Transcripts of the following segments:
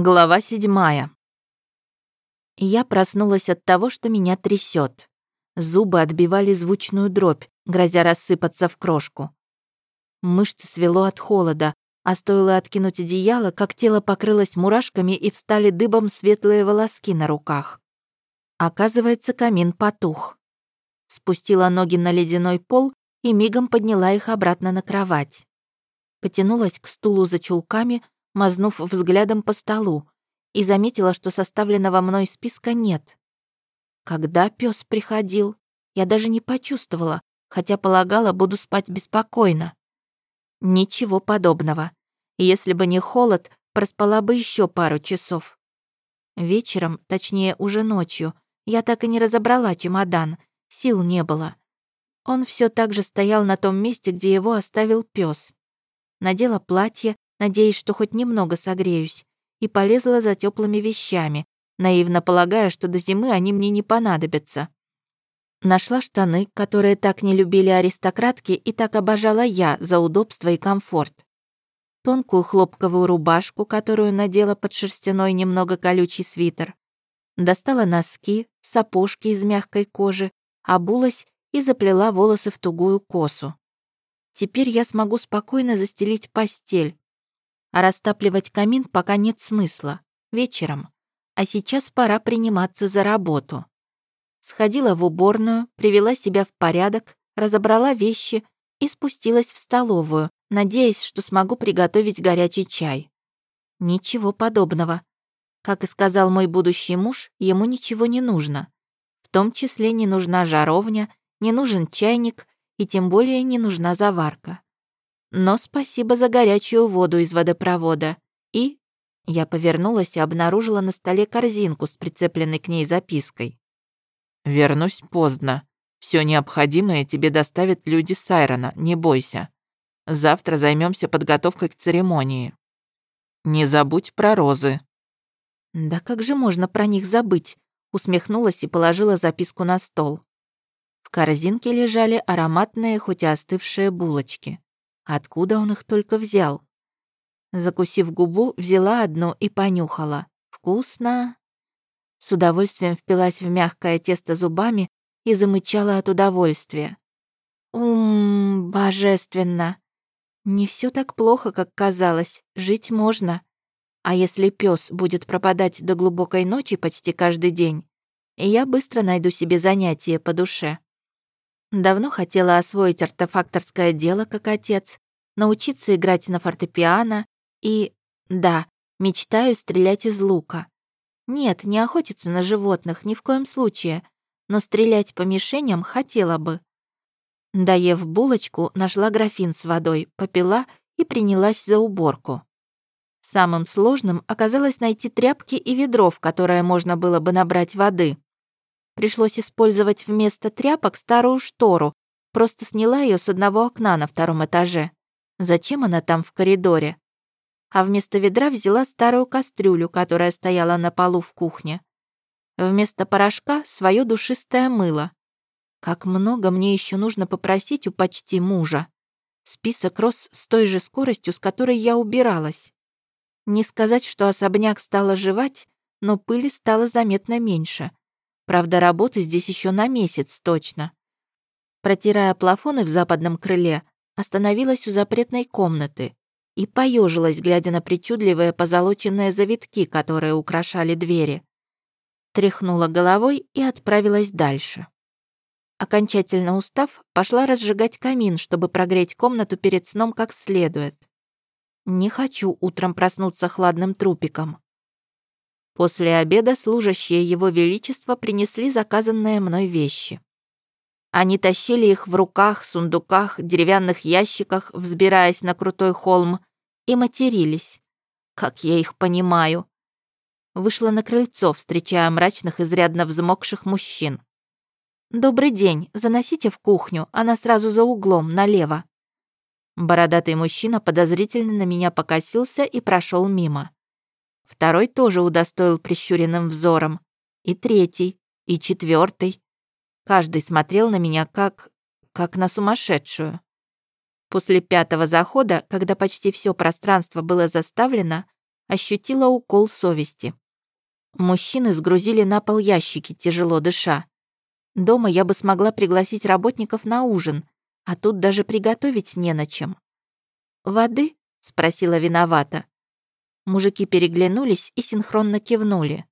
Глава седьмая. Я проснулась от того, что меня трясет. Зубы отбивали звучную дробь, грозя рассыпаться в крошку. Мышцы свело от холода, а стоило откинуть одеяло, как тело покрылось мурашками и встали дыбом светлые волоски на руках. Оказывается, камин потух. Спустила ноги на ледяной пол и мигом подняла их обратно на кровать. Потянулась к стулу за чулками, мазнув взглядом по столу, и заметила, что составленного мной списка нет. Когда пес приходил, я даже не почувствовала, хотя полагала, буду спать беспокойно. Ничего подобного. Если бы не холод, проспала бы еще пару часов. Вечером, точнее уже ночью, я так и не разобрала чемодан, сил не было. Он все так же стоял на том месте, где его оставил пес. Надела платье, надеясь, что хоть немного согреюсь, и полезла за теплыми вещами, наивно полагая, что до зимы они мне не понадобятся. Нашла штаны, которые так не любили аристократки и так обожала я за удобство и комфорт. Тонкую хлопковую рубашку, которую надела под шерстяной немного колючий свитер. Достала носки, сапожки из мягкой кожи, обулась и заплела волосы в тугую косу. Теперь я смогу спокойно застелить постель, а растапливать камин пока нет смысла. Вечером. А сейчас пора приниматься за работу. Сходила в уборную, привела себя в порядок, разобрала вещи и спустилась в столовую, надеясь, что смогу приготовить горячий чай. Ничего подобного. Как и сказал мой будущий муж, ему ничего не нужно. В том числе не нужна жаровня, не нужен чайник и тем более не нужна заварка. Но спасибо за горячую воду из водопровода. И я повернулась и обнаружила на столе корзинку с прицепленной к ней запиской. «Вернусь поздно. Все необходимое тебе доставят люди Сайрона, не бойся. Завтра займемся подготовкой к церемонии. Не забудь про розы». «Да как же можно про них забыть?» усмехнулась и положила записку на стол. В корзинке лежали ароматные, хоть и остывшие булочки. Откуда он их только взял? Закусив губу, взяла одну и понюхала. Вкусно. С удовольствием впилась в мягкое тесто зубами и замычала от удовольствия. Ум, божественно. Не все так плохо, как казалось. Жить можно. А если пес будет пропадать до глубокой ночи почти каждый день, я быстро найду себе занятие по душе. Давно хотела освоить артефакторское дело, как отец, научиться играть на фортепиано и, да, мечтаю стрелять из лука. Нет, не охотиться на животных, ни в коем случае, но стрелять по мишеням хотела бы. Доев булочку, нашла графин с водой, попила и принялась за уборку. Самым сложным оказалось найти тряпки и ведро, в которое можно было бы набрать воды. Пришлось использовать вместо тряпок старую штору, просто сняла ее с одного окна на втором этаже. Зачем она там в коридоре? А вместо ведра взяла старую кастрюлю, которая стояла на полу в кухне. Вместо порошка — свое душистое мыло. Как много мне еще нужно попросить у почти мужа. Список рос с той же скоростью, с которой я убиралась. Не сказать, что особняк стал оживать, но пыли стало заметно меньше. Правда, работы здесь еще на месяц точно. Протирая плафоны в западном крыле, остановилась у запретной комнаты и поежилась, глядя на причудливые позолоченные завитки, которые украшали двери. Тряхнула головой и отправилась дальше. Окончательно устав, пошла разжигать камин, чтобы прогреть комнату перед сном как следует. Не хочу утром проснуться хладным трупиком. После обеда служащие Его Величества принесли заказанные мной вещи. Они тащили их в руках, сундуках, деревянных ящиках, взбираясь на крутой холм, и матерились. Как я их понимаю. Вышла на крыльцо, встречая мрачных, изрядно взмокших мужчин. «Добрый день, заносите в кухню, она сразу за углом, налево». Бородатый мужчина подозрительно на меня покосился и прошел мимо. Второй тоже удостоил прищуренным взором. И третий, и четвертый. Каждый смотрел на меня как... как на сумасшедшую. После пятого захода, когда почти все пространство было заставлено, ощутила укол совести. Мужчины сгрузили на пол ящики, тяжело дыша. Дома я бы смогла пригласить работников на ужин, а тут даже приготовить не на чем. «Воды?» — спросила виновата. Мужики переглянулись и синхронно кивнули.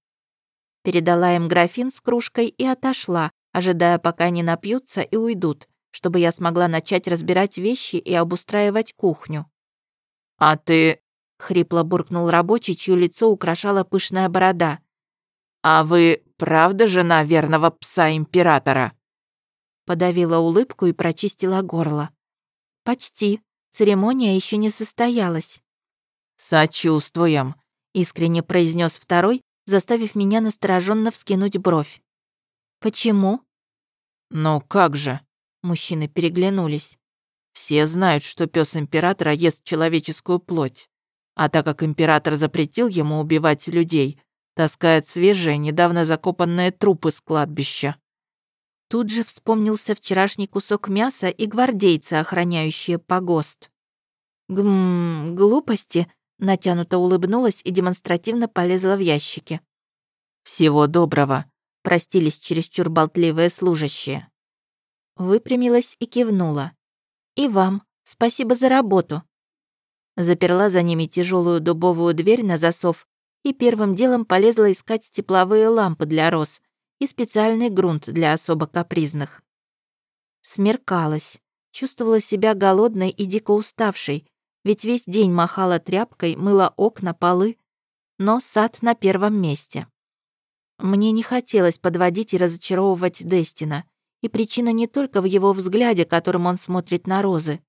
Передала им графин с кружкой и отошла, ожидая, пока они напьются и уйдут, чтобы я смогла начать разбирать вещи и обустраивать кухню. «А ты...» — хрипло буркнул рабочий, чье лицо украшала пышная борода. «А вы правда жена верного пса императора?» Подавила улыбку и прочистила горло. «Почти. Церемония еще не состоялась». «Сочувствуем», — искренне произнес второй, заставив меня настороженно вскинуть бровь. «Почему?» «Ну как же?» Мужчины переглянулись. «Все знают, что пес императора ест человеческую плоть. А так как император запретил ему убивать людей, таскает свежие, недавно закопанные трупы с кладбища». Тут же вспомнился вчерашний кусок мяса и гвардейцы, охраняющие погост. «Гм, глупости», — натянуто улыбнулась и демонстративно полезла в ящики. «Всего доброго», — простились чересчур болтливые служащие. Выпрямилась и кивнула. «И вам. Спасибо за работу». Заперла за ними тяжелую дубовую дверь на засов и первым делом полезла искать тепловые лампы для роз и специальный грунт для особо капризных. Смеркалась, чувствовала себя голодной и дико уставшей, ведь весь день махала тряпкой, мыла окна, полы, но сад на первом месте. Мне не хотелось подводить и разочаровывать Дестина, и причина не только в его взгляде, которым он смотрит на розы.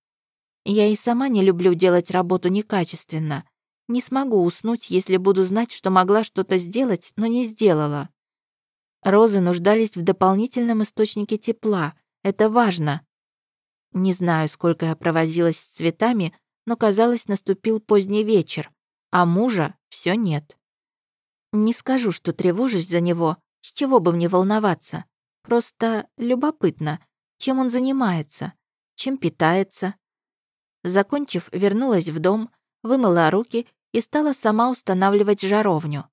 Я и сама не люблю делать работу некачественно. Не смогу уснуть, если буду знать, что могла что-то сделать, но не сделала. Розы нуждались в дополнительном источнике тепла. Это важно. Не знаю, сколько я провозилась с цветами, но, казалось, наступил поздний вечер, а мужа все нет. Не скажу, что тревожусь за него, с чего бы мне волноваться. Просто любопытно, чем он занимается, чем питается. Закончив, вернулась в дом, вымыла руки и стала сама устанавливать жаровню.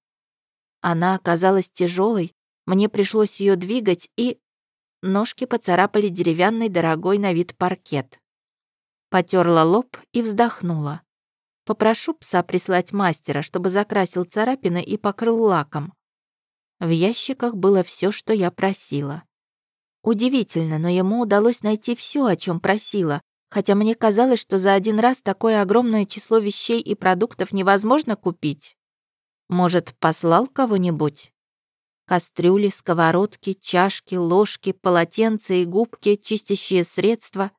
Она оказалась тяжелой, мне пришлось ее двигать и... Ножки поцарапали деревянный дорогой на вид паркет. Потерла лоб и вздохнула. Попрошу пса прислать мастера, чтобы закрасил царапины и покрыл лаком. В ящиках было все, что я просила. Удивительно, но ему удалось найти все, о чем просила, хотя мне казалось, что за один раз такое огромное число вещей и продуктов невозможно купить. Может, послал кого-нибудь? Кастрюли, сковородки, чашки, ложки, полотенца и губки, чистящие средства.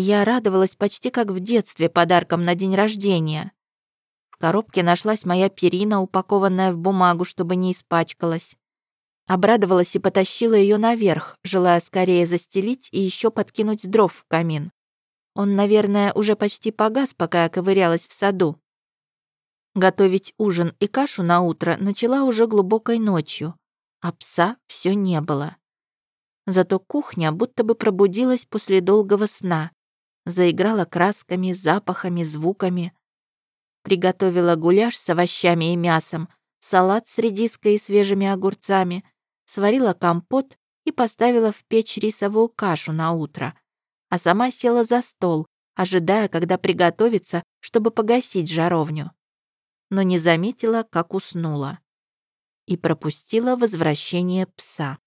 Я радовалась почти как в детстве подарком на день рождения. В коробке нашлась моя перина, упакованная в бумагу, чтобы не испачкалась. Обрадовалась и потащила ее наверх, желая скорее застелить и еще подкинуть дров в камин. Он, наверное, уже почти погас, пока я ковырялась в саду. Готовить ужин и кашу на утро начала уже глубокой ночью, а пса все не было. Зато кухня будто бы пробудилась после долгого сна, заиграла красками, запахами, звуками приготовила гуляш с овощами и мясом, салат с редиской и свежими огурцами, сварила компот и поставила в печь рисовую кашу на утро, а сама села за стол, ожидая, когда приготовится, чтобы погасить жаровню. Но не заметила, как уснула. И пропустила возвращение пса.